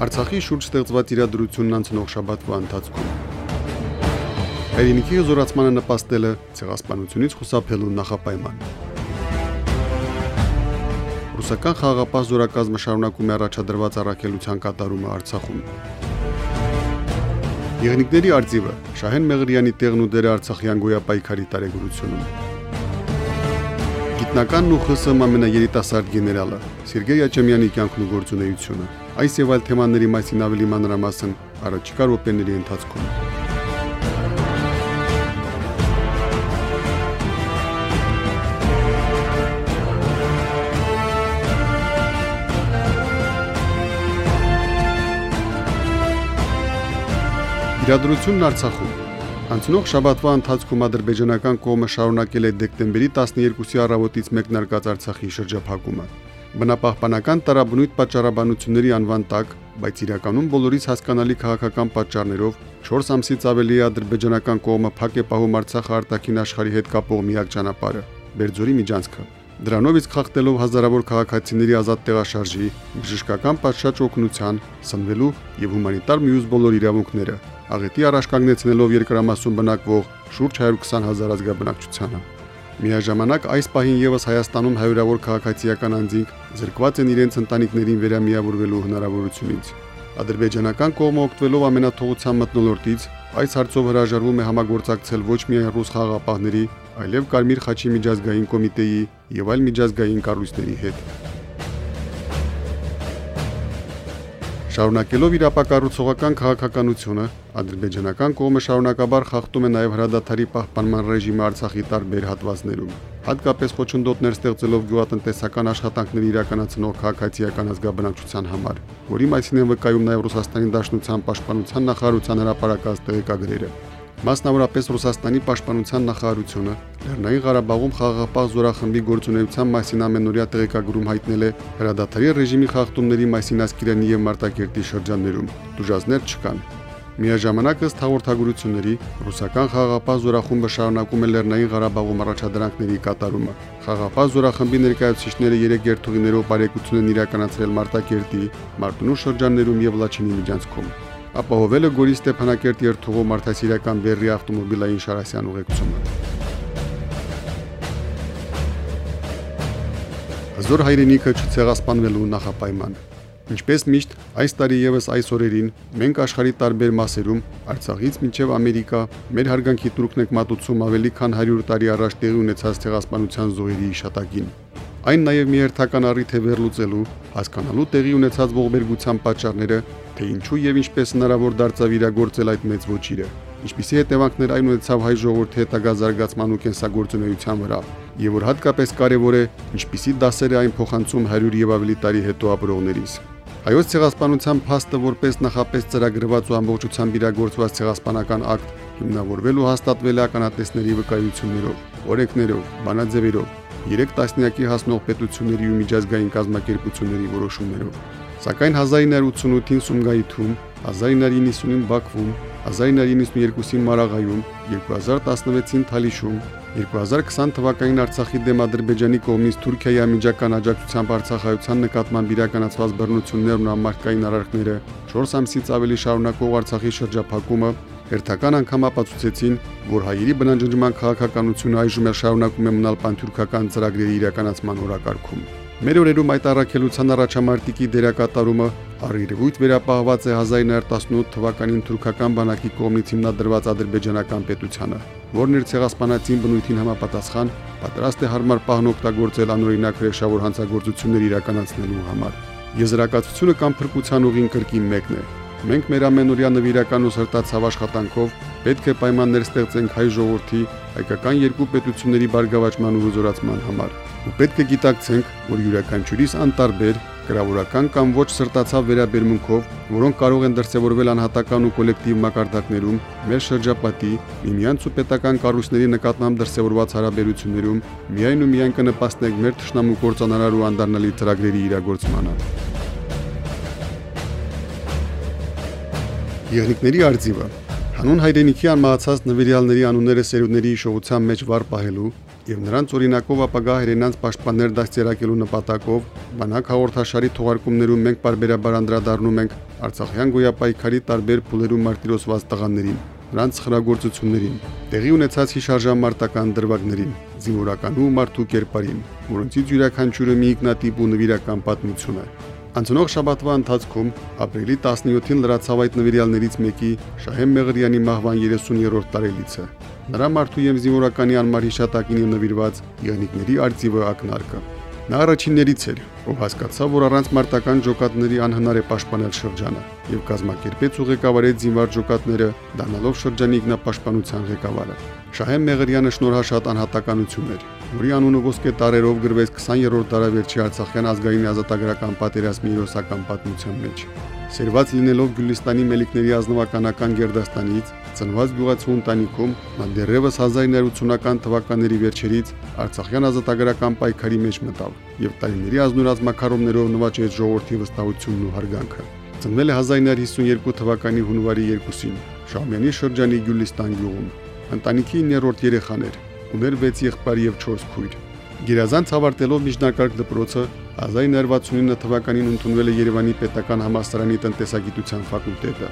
Արցախի շուրջ ստեղծված իրադրությունն անցնող շաբաթվա ընթացքում։ Հայրենիքի զորացմանը նպաստելը ցեղասպանությունից խուսափելու նախապայման։ Ռուսական խաղաղապահ զորակազմը շարունակում է առաջադրված առաքելության կատարումը Արցախում։ Եղնիկների արձիվը Շահեն Մեղրյանի տեղն ու դերը Արցախյան գոյապայքարի տարեգրությունում։ Գիտնականն ու ԽՍՀՄ ամենաերիտասարդ գեներալը Սերգեյ Աչեմյանի կյանքն ու գործունեությունը։ Այս եւ այլ թեմաների մասին ավելի մանրամասն առաջիկա րոպեների ընթացքում։ Իրադրությունն Արցախում Անցնող շաբաթվա ընթացքում ադրբեջանական կողմը շարունակել է դեկտեմբերի 12-ի առավոտից մեկնարկած Արցախի շրջափակումը։ Բնապահպանական տարաբնույթ պատճառաբանությունների անվան տակ, բայց իրականում բոլորից հասկանալի քաղաքական պատճառներով 4 ամսից ավելի ադրբեջանական կողմը փակ է պահում Արցախը արտաքին աշխարհի հետ կապող միակ ճանապարհը՝ Բերձորի միջանցքը։ Դրանով իսկ խախտելով հազարավոր քաղաքացիների ազատ տեղաշարժի, բժշկական պատշաճ օգնության, սնվելու եւ հումանիտար մյուս բոլոր իրավունքները, աղետի առաջ կանգնեցնելով երկրամասում բնակվող շուրջ 120 հազար ազգաբնակչությանը։ Միաժամանակ այս պահին եւս Հայաստանում հայրավոր քաղաքացիական անձինք զրկված են իրենց ընտանիքներին վերամիավորվելու հնարավորությունից։ Ադրբեջանական կողմը օգտվելով ամենաթողության մտնոլորտից այս հարցով հրաժարվում է համագործակցել ոչ միայն ռուս խաղապահների, այլև Կարմիր խաչի միջազգային կոմիտեի եւ այլ միջազգային կառույցների հետ։ Շարունակելով իր ապակառուցողական քաղաքականությունը, ադրբեջանական կողմը շարունակաբար խախտում է նաև հրադադարի պահպանման ռեժիմը Արցախի տարբեր հատվածներում, հատկապես խոչընդոտներ ստեղծելով գյուղատնտեսական աշխատանքների իրականացնող քաղաքացիական ազգաբնակչության համար, որի մասին են վկայում նաև Ռուսաստանի Դաշնության պաշտպանության նախարարության հրապարակած տեղեկագրերը։ Մասնավորապես Ռուսաստանի պաշտպանության նախարարությունը Լեռնային Ղարաբաղում խաղաղապահ զորախմբի գործունեության մասին ամենօրյա տեղեկագրում հայտնել է հրադադարի ռեժիմի խախտումների մասին Ասկերանի եւ Մարտակերտի շրջաններում։ Դժվարներ չկան։ Միաժամանակ ըստ հաղորդագրությունների ռուսական խաղաղապահ զորախումբը շարունակում է Լեռնային Ղարաբաղում առաջադրանքների կատարումը։ Խաղաղապահ զորախմբի ներկայացուցիչները երեք երթուղիներով բարեկեցություն են իրականացրել Մարտակերտի, Մարտունու շրջաններում եւ Լաչինի միջանցքում ապահովել է Գորի Ստեփանակերտ երթուղու մարդասիրական բեռի ավտոմոբիլային շարասյան ուղեկցումը։ Հզոր հայրենիքը չցեղասպանվելու նախապայման։ Ինչպես միշտ, այս տարի եւս այս օրերին մենք աշխարի տարբեր մասերում, Արցախից մինչև Ամերիկա, մեր հարգանքի ենք մատուցում ավելի քան 100 տարի առաջ տեղի ունեցած ցեղասպանության զոհերի իշտակին։ Այն նաև մի հերթական առիթ է վերլուծելու, հասկանալու տեղի ունեցած ողբերգության պատճառները, թե ինչու եւ ինչպես հնարավոր դարձավ իրագործել այդ մեծ ոչիրը։ Ինչպիսի հետևանքներ այն ունեցավ հայ ժողովրդի հետագա զարգացման ու կենսագործունեության վրա, եւ որ հատկապես կարեւոր է, ինչպիսի դասեր է այն փոխանցում 100 եւ ավելի տարի հետո ապրողներից։ Հայոց ցեղասպանության փաստը որպես նախապես ծրագրված ու ամբողջությամբ իրագործված ցեղասպանական ակտ հիմնավորվել ու հաստատվել է ականատեսների վկայություններով, օրենքներով, բանաձևերով, 3 տասնյակի հասնող պետությունների ու միջազգային կազմակերպությունների որոշումներով։ Սակայն 1988-ին Սումգայիթում, 1999-ին Բաքվում, 1992-ին Մարաղայում, 2016-ին Թալիշում, 2020 թվականին Արցախի դեմ Ադրբեջանի կողմից Թուրքիայի ամիջական աջակցությամբ Արցախայցյան նկատմամբ իրականացված բռնություններն ու ամարկային արարքները 4 ամսից ավելի շարունակող Արցախի շրջափակումը հերթական անգամ ապացուցեցին, որ հայերի բնաջնջման քաղաքականությունը այժմ էլ շարունակում է մնալ պանթուրքական ծրագրերի իրականացման օրակարգում։ Մեր օրերում այդ առաքելության առաջամարտիկի դերակատարումը առիրևույթ վերապահված է 1918 թվականին թուրքական բանակի կողմից հիմնադրված ադրբեջանական պետությանը, որն իր ցեղասպանացին բնույթին համապատասխան պատրաստ է հարմար պահն օգտագործել անօրինակ հրեշավոր հանցագործություններ իրականացնելու համար։ Եզրակացությունը կամ փրկության ուղին կրկին մեկն է, Մենք մեր ամենօրյա նվիրական ու սրտացավ աշխատանքով պետք է պայմաններ ստեղծենք հայ ժողովրդի հայկական երկու պետությունների բարգավաճման ու զորացման համար։ Ու պետք է գիտակցենք, որ յուրաքանչյուրիս անտարբեր գրավորական կամ ոչ սրտացավ վերաբերմունքով, որոնք կարող են դրսևորվել անհատական ու կոլեկտիվ մակարդակներում, մեր շրջապատի, միմյանց ու պետական կառույցների նկատմամբ դրսևորված հարաբերություններում, միայն ու միայն կնպաստենք մեր ճշնամու կործանարար ու անդառնալի ծրագրերի իրագործմանը։ Եղնիկների արձիվը Հանուն հայրենիքի անմահացած նվիրյալների անունները սերունդների հիշողության մեջ վար պահելու եւ նրանց օրինակով ապագա հայրենանց պաշտպաններ դաստիարակելու նպատակով բանակ հաղորդաշարի թողարկումներում մենք բարբերաբար անդրադառնում ենք Արցախյան գոյապայքարի տարբեր փուլերում մարտիրոսված տղաներին, նրանց խրագործություններին, տեղի ունեցած հիշարժան մարտական դրվագներին, զինվորական ու մարդու կերպարին, որոնցից յուրաքանչյուրը մի ինքնատիպ ու նվիրական պատմություն է։ Անցնող շաբաթվա ընթացքում ապրիլի 17-ին լրացավ այդ նվիրյալներից մեկի Շահեն Մեղրյանի մահվան 30-րդ տարելիցը։ Նրա մարդու եւ զինվորականի անմար հիշատակին նվիրված եղնիկների արձիվը ակնարկը։ Նա առաջիններից էր, ով հասկացավ, որ առանց մարտական ջոկատների անհնար է պաշտպանել շրջանը եւ կազմակերպեց ու ղեկավարեց զինվար ջոկատները, դառնալով շրջանի ինքնապաշտպանության ղեկավարը։ Շահեն Մեղրյանը շնորհաշատ անհատականություն էր, որի անունը ոսկե տարերով գրվեց 20-րդ դարավերջի Արցախյան ազգային ազատագրական պատերազմի հերոսական պատմության մեջ։ Սերված լինելով Գյուլիստանի մելիքների ազնվականական գերդաստանից, ծնված գյուղացու ընտանիքում, նա դեռևս 1980-ական թվականների վերջերից Արցախյան ազատագրական պայքարի մեջ մտավ եւ տարիների ազնուրած մակարոններով նվաճեց ժողովրդի վստահությունն ու հարգանքը։ Ծնվել է 1952 թվականի հունվարի 2-ին Շահումյանի շրջանի Գյուլիստան գյուղում։ Ընտանիքի 9-րդ երեխան էր, ուներ 6 եղբայր եւ 4 քույր։ Գերազանց ավարտելով միջնակարգ դպրոցը 1969 թվականին ընդունվել է Երևանի Պետական համալսարանի տնտեսագիտության ֆակուլտետը։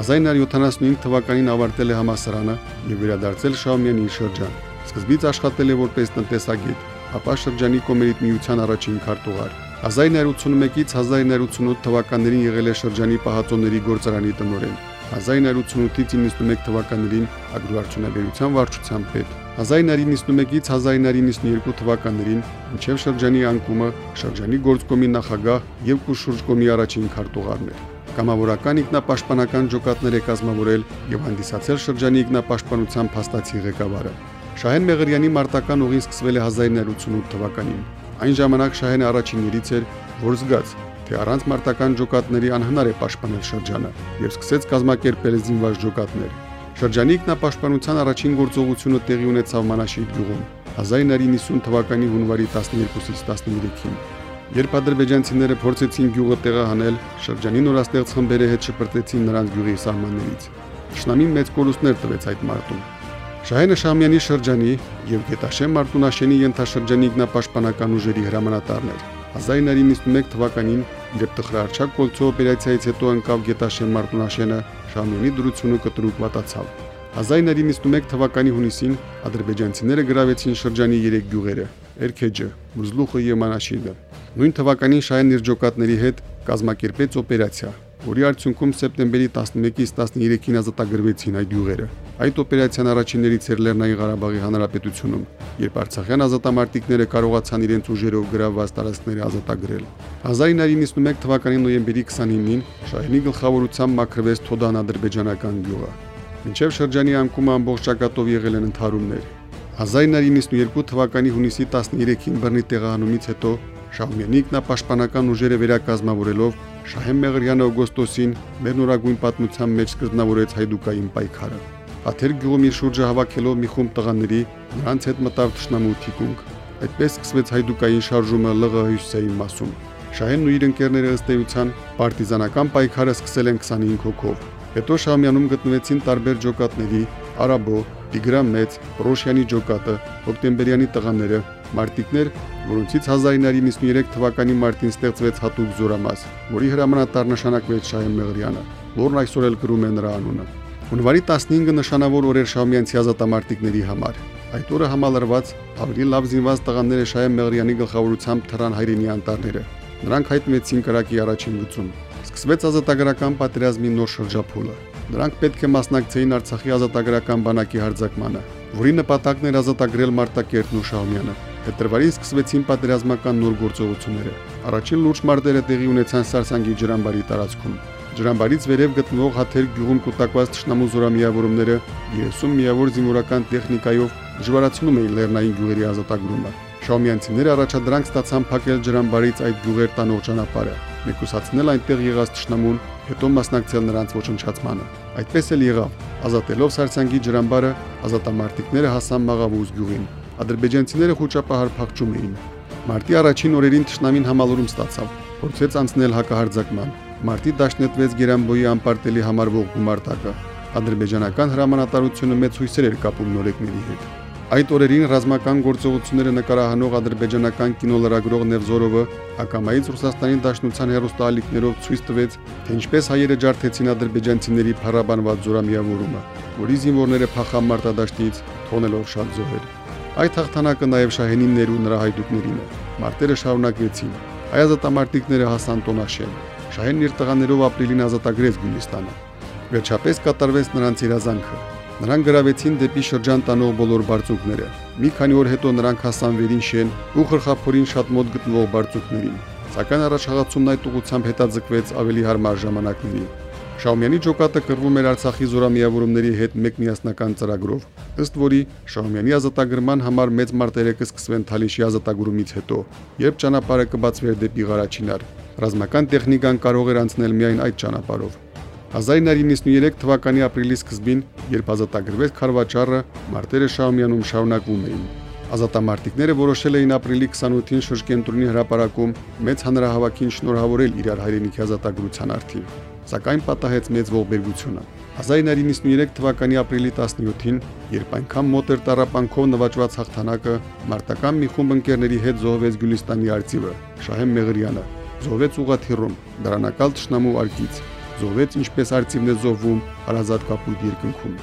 1975 թվականին ավարտել է համալսարանը եւ վերադարձել Շահումյանի շրջան։ Սկզբից աշխատել է որպես տնտեսագետ, ապա շրջանի կոմերիտ միության առաջին քարտուղար։ 1981-ից 1988 թվականներին եղել է շրջանի պահածոների գործարանի տնօրեն։ 1988-ից 91 թվականներին ագրոարդյունաբերության վարչության պետ։ 1991-ից 1992 թվականներին մինչև շրջանի անկումը շրջանի գործկոմի նախագահ եւ Կուշուրջկոմի առաջին քարտուղարն էր։ Կամավորական ինքնապաշտպանական ջոկատներ է կազմավորել եւ հանդիսացել շրջանի ինքնապաշտպանության փաստացի ղեկավարը։ Շահեն Մեղրյանի մարտական ուղին սկսվել է 1988 թվականին։ Այն ժամանակ Շահենը առաջիններից էր, որ զգաց, թե առանց մարտական ջոկատների անհնար է պաշտպանել շրջանը եւ սկսեց կազմակերպել զինված ջոկատներ։ Շրջանի ինքնապաշտպանության առաջին գործողությունը տեղի ունեցավ Մանաշիտ գյուղում 1990 թվականի հունվարի 12-ից 13-ին։ Երբ ադրբեջանցիները փորձեցին գյուղը տեղահանել, շրջանի նորաստեղծ խմբերը հետ շպրտեցին նրանց գյուղի սահմաններից։ Շնամին մեծ կորուստներ տվեց այդ մարտում։ Շահենը Շամյանի շրջանի եւ Գետաշեն Մարտունաշենի ենթաշրջանի ինքնապաշտպանական ուժերի հրամանատարն էր։ 1991 թվականին, երբ տխրարչակ կոլցո օպերացիայից հետո անկավ Գետաշեն Մարտունաշենը, Շամյանի դրությունը կտրուկ վատացավ։ 1991 թվականի հունիսին ադրբեջանցիները գրավեցին շրջանի 3 գյուղերը՝ Էրքեջը, Մուզլուխը եւ Մանաշիդը։ Նույն թվականին Շահեն իր ջոկատների հետ կազմակերպեց օպերացիա, որի արդյունքում սեպտեմբերի 11-ից 13-ին ազատագրվեցին այդ յուղերը։ Այդ օպերացիան առաջիններից էր Լեռնային Ղարաբաղի Հանրապետությունում, երբ Արցախյան ազատամարտիկները կարողացան իրենց ուժերով գրավված տարածքները ազատագրել։ 1991 թվականի նոյեմբերի 29-ին Շահենի գլխավորությամբ մաքրվեց Թոդան ադրբեջանական գյուղը։ Մինչև շրջանի անկումը ամբողջ ճակատով եղել են ընթարումներ։ 1992 թվականի հունիսի 13-ին բռնի տեղահանումից հետո Շահումյանի ինքնապաշտպանական ուժերը վերակազմավորելով Շահեն Մեղրյանը օգոստոսին մեր նորագույն պատմության մեջ սկզբնավորեց հայդուկային պայքարը։ Աթեր գյուղում իր շուրջը հավաքելով մի խումբ տղաների նրանց հետ մտավ ճշնամու թիկունք։ Այդպես սկսվեց հայդուկային շարժումը ԼՂՀ հյուսիսային մասում։ Շահենն ու իր ընկերները ըստ էության պարտիզանական պայքարը սկսել են 25 հոգով։ Հետո Շամյանում գտնվեցին տարբեր ջոկատների՝ Արաբո, Տիգրան Մեծ, Ռոշյանի ջոկատը, Հոկտեմբերյանի տղաները, մարտիկներ, որոնցից 1993 թվականի մարտին ստեղծվեց հատուկ զորամաս, որի հրամանատար նշանակվեց Շահեն Մեղրյանը, որն այսօր էլ կրում է նրա անունը։ Հունվարի 15-ը նշանավոր օր էր Շամյանցի ազատամարտիկների համար։ Այդ օրը համալրված ավելի լավ զինված տղաները Շահեն Մեղրյանի գլխավորությամբ թռան հայրենի անտառները։ Նրանք հայտնվեցին կրակի առաջին գծում։ Սկսվեց ազատագրական պատերազմի նոր շրջափուլը։ Նրանք պետք է մասնակցեին Արցախի ազատագրական բանակի հարձակմանը, որի նպատակն էր ազատագրել Մարտակերտն ու Շահումյանը։ Փետրվարին սկսվեցին պատերազմական նոր գործողությունները։ Առաջին լուրջ մարտերը տեղի ունեցան Սարսանգի ջրամբարի տարածքում։ Ջրամբարից վերև գտնվող հաթեր գյուղում կուտակված ճշնամու զորամիավորումները 30 միավոր զինվորական տեխնիկայով դժվարացնում էին Լեռնային գյուղերի ազատագրումը։ Շաումյանցիները առաջադրանք ստացան փակել ջրամբարից այդ գյուղեր տանող ճանապարհը, մեկուսացնել այնտեղ եղած ճշնամուն, հետո մասնակցել նրանց ոչնչացմանը։ Այդպես էլ եղավ։ Ազատելով Սարսանգի ջրամբարը, ազատամարտիկները հասան Մաղավուզ գյուղին։ Ադրբեջանցիները խոճապահար փախչում էին։ Մարտի առաջին օրերին ճշնամին համալուրում ստացավ, փորձեց անցնել հակահարձակման։ Մարտի դաշնետվեց Գերանբոյի անպարտելի համարվող գումարտակը։ Ադրբեջանական հրամանատարությունը մեծ հույսեր էր կապում նորեկների հետ։ Այդ օրերին ռազմական գործողությունները նկարահանող ադրբեջանական կինոլրագրող Նևզորովը ակամայից Ռուսաստանի Դաշնության հերոստալիկներով ցույց տվեց, թե ինչպես հայերը ջարդեցին ադրբեջանցիների փառաբանված զորամիավորումը, որի զինվորները փախան մարտադաշտից թողնելով շատ զոհեր։ Այդ հաղթանակը նաև Շահենիններ ու նրա հայդուկներին է։ Մարտերը շարունակվեցին։ Հայազատամարտիկները հասան Տոնաշեն։ Շահենն իր տղաներով ապրիլին ազատագրեց Գյուլիստանը։ Վերջապես կատարվեց նրանց երազանքը Նրանք գրավեցին դեպի շրջան տանող բոլոր բարձունքները։ Մի քանի օր հետո նրանք հասան վերին շեն ու խրխափորին շատ մոտ գտնվող բարձունքներին։ Սակայն առաջխաղացումն այդ ուղությամբ հետաձգվեց ավելի հարմար ժամանակներին։ Շաումյանի ջոկատը կռվում էր Արցախի զորամիավորումների հետ մեկ միասնական ծրագրով, ըստ որի Շաումյանի ազատագրման համար մեծ մարտերը կսկսվեն Թալիշի ազատագրումից հետո, երբ ճանապարհը կբացվեր դեպի Ղարաչինար։ Ռազմական տեխնիկան կարող էր անցնել միայն այդ ճանապարհով։ 1993 թվականի ապրիլի սկզբին, երբ ազատագրվեց Խարվաճառը, մարտերը Շաումյանում շարունակվում էին։ Ազատամարտիկները որոշել էին ապրիլի 28-ին շրջենտրոնի հրապարակում մեծ հանրահավաքին շնորհավորել իրար հայրենիքի ազատագրության արդիվ, սակայն պատահեց մեծ ողբերգությունը։ 1993 թվականի ապրիլի 17-ին, երբ այնքան մոտ էր տարապանքով նվաճված հաղթանակը, մարտական մի խումբ ընկերների հետ զոհվեց Գյուլիստանի արծիվը, Շահեմ Մեղրյանը, զոհվեց Ուղաթիռում, դրանակալ Տշնամու արկից, զոհվեց ինչպես արծիվն է զոհվում հարազատ կապույտ երկնքում։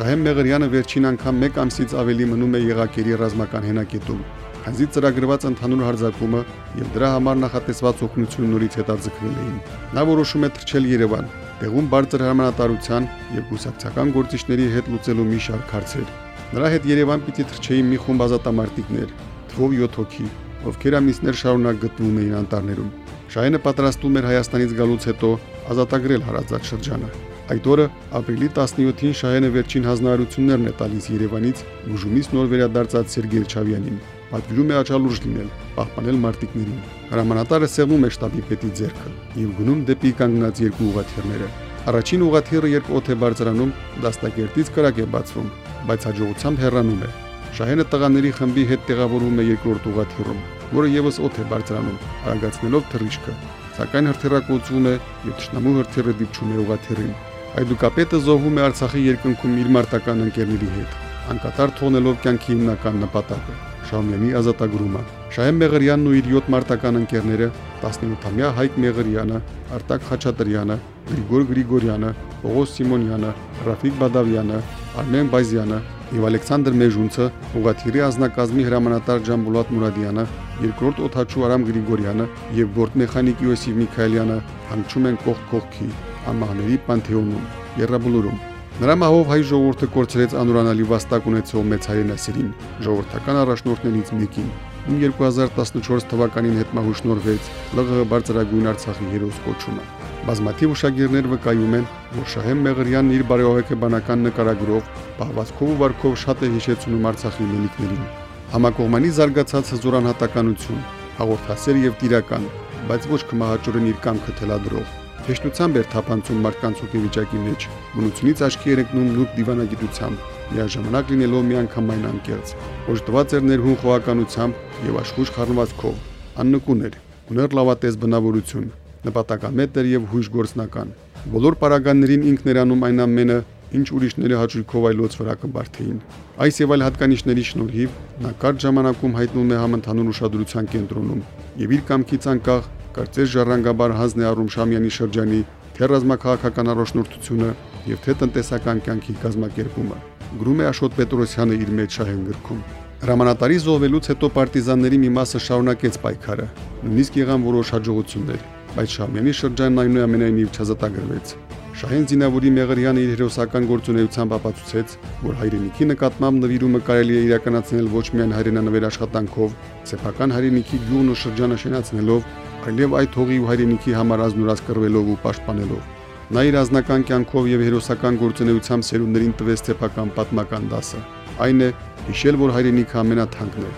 Շահեմ Մեղրյանը վերջին անգամ 1 ամսից ավելի մնում է Եղակերի ռազմական հենակետում, քանզի ծրագրված ընդհանուր հարձակումը եւ դրա համար նախատեսված օգնությունը նորից հետաձգվել էին։ Նա որոշում է թռչել Երևան, տեղում բարձր հրամանատարության եւ գուսակցական գործիչների հետ լուծելու մի շարք հարցեր։ Նրա հետ Երևան պիտի թռչեին մի խումբ ազատամարտիկներ, թվով 7 հոգի, ովքեր ամիսներ շարունակ գտնվում էին անտառներում։ Շահենը պատրաստում էր Հայաստանից գալուց հետո ազատագրել հարազատ շրջանը։ Այդ օրը ապրիլի 17-ին Շահենը վերջին հանձնարարություններն է տալիս Երևանից ուժումից նոր վերադարձած Սերգեյ Չավյանին։ Պատվիրում է աչալուրջ լինել, պահպանել մարտիկներին։ Հրամանատարը սեղմում է շտաբի պետի ձեռքը եւ գնում դեպի կանգնած երկու ուղաթիռները։ Առաջին ուղաթիռը երբ է բարձրանում, դաստակերտից կրակ է բացվում, բայց հաջողությամբ հեռանում է։ Շահենը տղաների խմբի հետ տեղավորվում է երկրորդ ուղաթիռում, որը եւս է բարձրանում, արագացնելով թռիչքը սակայն հրթիռակոծվում է եւ ճշնամու հրթիռը դիպչում է ուղաթիռին։ Այդուկապետը զոհվում է Արցախի երկնքում իր մարտական ընկերների հետ, անկատար թողնելով կյանքի հիմնական նպատակը՝ Շամյանի ազատագրումը։ Շահեմ Մեղրյանն ու իր 7 մարտական ընկերները 17-ամյա Հայկ Մեղրյանը, Արտակ Խաչատրյանը, Գրիգոր Գրիգորյանը, Պողոս Սիմոնյանը, Ռաֆիկ Բադավյանը, Արմեն Բայզյանը եւ Ալեքսանդր Մեժունցը, ուղաթիռի ազնագազմի հրամանատար Ջամբուլատ Մուրադյանը երկրորդ օթաչու Արամ Գրիգորյանը եւ գործմեխանիկ Յոսիֆ Միքայելյանը հանգչում են կողք կողքի անմահների պանթեոնում Երրաբուլուրում։ Նրա մահով հայ ժողովուրդը կորցրեց անուրանալի վաստակ ունեցող մեծ հայրենասերին, ժողովրդական առաջնորդներից մեկին, ում 2014 թվականին հետմահուշնորվեց ԼՂՀ բարձրագույն Արցախի հերոս կոչումը։ Բազմաթիվ ուշագիրներ վկայում են, որ Շահեմ Մեղրյանն իր բարեհոգեբանական նկարագրով պահվածքով ու վարքով շատ է հիշեցնում Արցախի մելիքներին։ Համակողմանի զարգացած հզորանհատականություն, հաղորդասեր եւ տիրական, բայց ոչ կմահաճորեն իր կամքը թելադրող։ Թեշնությամբ էր թափանցում մարդկանց հոգեվիճակի մեջ, բնությունից աչքի երեկնում նուրբ դիվանագիտությամբ, միաժամանակ լինելով միանգամայն անկեղծ։ Օժտված էր ներհուն խոհականությամբ եւ աշխուժ խառնվածքով։ Աննկուն էր, ուներ լավատես բնավորություն, նպատակամետ էր եւ հույժ գործնական։ Բոլոր պարագաներին ինքն էր անում այն ամենը, ինչ ուրիշները հաճույքով այլոց վրա կբարթեին։ Այս եւ այլ հատկանիշների շնորհիվ նա կարճ ժամանակում հայտնում է համընդհանուր ուշադրության կենտրոնում եւ իր կամքից անկախ կարծես ժառանգաբար հանձն է առում Շամյանի շրջանի թե ռազմաքաղաքական առաջնորդությունը եւ թե տնտեսական կյանքի կազմակերպումը։ Գրում է Աշոտ Պետրոսյանը իր մեջ շահեն գրքում։ Հրամանատարի զոհվելուց հետո պարտիզանների մի մասը շարունակեց պայքարը։ Նույնիսկ եղան որոշ հաջողություններ, բայց Շամյանի շրջանն այնուամենայնիվ չազատագրվեց։ Շահեն Զինավուրի Մեղրյանը իր հերոսական գործունեությամբ ապացուցեց, որ հայրենիքի նկատմամբ նվիրումը կարելի է իրականացնել ոչ միայն հայրենանվեր աշխատանքով, սեփական հայրենիքի գյուղն ու շրջանը շենացնելով, այլև այդ հողի ու հայրենիքի համար ազնուրաց կռվելով ու պաշտպանելով։ Նա իր ազնական կյանքով եւ հերոսական գործունեությամբ սերունդերին տվեց թեփական պատմական դասը։ Այն է հիշել, որ հայրենիքը ամենաթանկն է։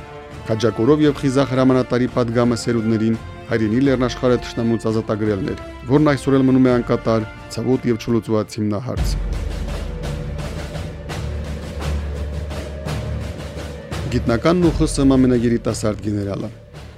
Քաջակորով եւ խիզախ հրամանատարի падգամը սերունդերին հայրենի լեռնաշխարհը ճշտամուց ազատագրելն էր, որն այսօր էլ մնում է անկատար, ցավոտ եւ չլուծված հիմնահարց։ Գիտնականն ու ԽՍՀՄ ամենագերիտասարդ գեներալը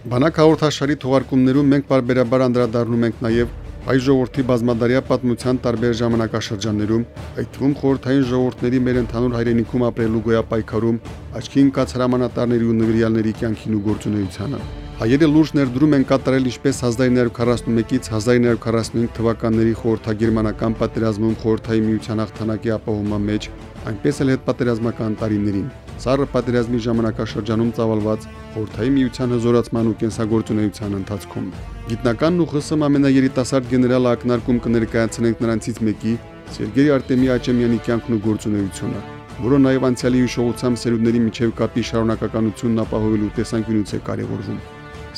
Բանակ հաղորդաշարի թողարկումներում մենք բարբերաբար անդրադառնում ենք նաև հայ ժողովրդի բազմադարյա պատմության տարբեր ժամանակաշրջաններում, այդ թվում խորհրդային ժողովուրդների մեր ընդհանուր հայրենիքում ապրելու գոյապայքարում աչքի ընկած հրամանատարների ու նվիրյալների կյանքին ու գործունեությանը։ Հայերը լուրջ ներդրում են կատարել ինչպես 1941-ից 1945 թվականների խորհրդագերմանական պատերազմում խորհրդային միության հաղթանակի ապահովման մեջ, այնպես էլ հետպատերազմական տարիներին։ Սառը պատերազմի ժամանակաշրջանում ծավալված խորհրդային միության հզորացման ու կենսագործունեության ընթացքում։ Գիտնականն ու ԽՍՀՄ ամենաերիտասարդ գեներալը ակնարկում կներկայացնենք նրանցից մեկի Սերգեյ Արտեմի Աչեմյանի կյանքն ու գործունեությունը, որը նաև անցյալի հիշողությամբ սերունդների միջև կապի շարունակականությունն ապահովելու տեսանկյունից է կարևորվում։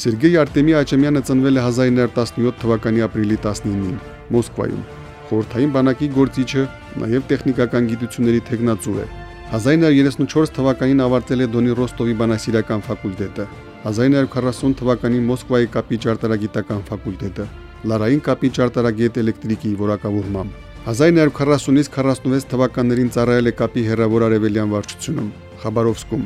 Սերգեյ Արտեմի Աչեմյանը ծնվել է 1917 թվականի ապրիլի 19-ին Մոսկվայում։ Խորհրդային բանակի գործիչը, նաև տեխնիկական գիտությունների թեկնածու է։ 1934 թվականին ավարտել է Դոնի Ռոստովի բանասիրական ֆակուլտետը։ 1940 թվականին Մոսկվայի կապի ճարտարագիտական ֆակուլտետը, Լարային կապի ճարտարագետ էլեկտրիկի որակավորմամբ։ 1940-ից 46 թվականներին ծառայել է կապի հերավոր արևելյան վարչությունում, Խաբարովսկում։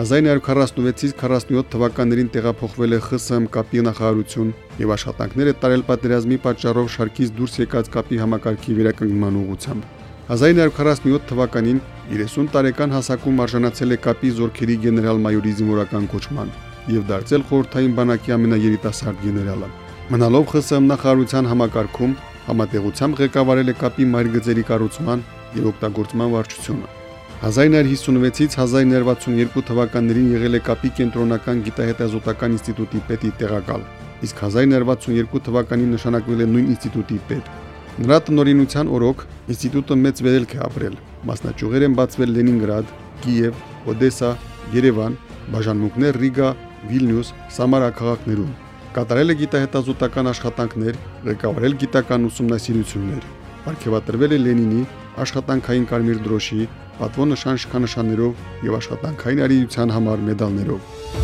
1946-ից 47 թվականներին տեղափոխվել է ԽՍՀՄ կապի նախարարություն եւ աշխատանքներ է տարել պատերազմի պատճառով շարքից դուրս եկած կապի համակարգի վերականգնման ուղղությամբ։ 1947 թվականին 30 տարեկան հասակում արժանացել է կապի զորքերի գեներալ-մայորի զինվորական կոչման եւ դարձել խորհրդային բանակի ամենաերիտասարդ գեներալը։ Մնալով ԽՍՀՄ նախարարության համակարգում համատեղությամբ ղեկավարել է կապի մայրգծերի կառուցման եւ օգտագործման վարչությունը։ 1956-ից 1962 թվականներին եղել է կապի կենտրոնական գիտահետազոտական ինստիտուտի պետի տեղակալ, իսկ 1962 թվականին նշանակվել է նույն ինստիտուտի պետ։ Նրա տնօրինության օրոք ինստիտուտը մեծ վերելք է ապրել։ Մասնաճյուղեր են բացվել Լենինգրադ, Կիև, Օդեսա, Երևան, բաժանմունքներ Ռիգա, Վիլնյուս, Սամարա քաղաքներում։ Կատարել է գիտահետազոտական աշխատանքներ, ղեկավարել գիտական ուսումնասիրություններ։ Պարգևատրվել է Լենինի աշխատանքային կարմիր դրոշի, պատվո նշան շքանշաններով եւ աշխատանքային արիության համար մեդալներով։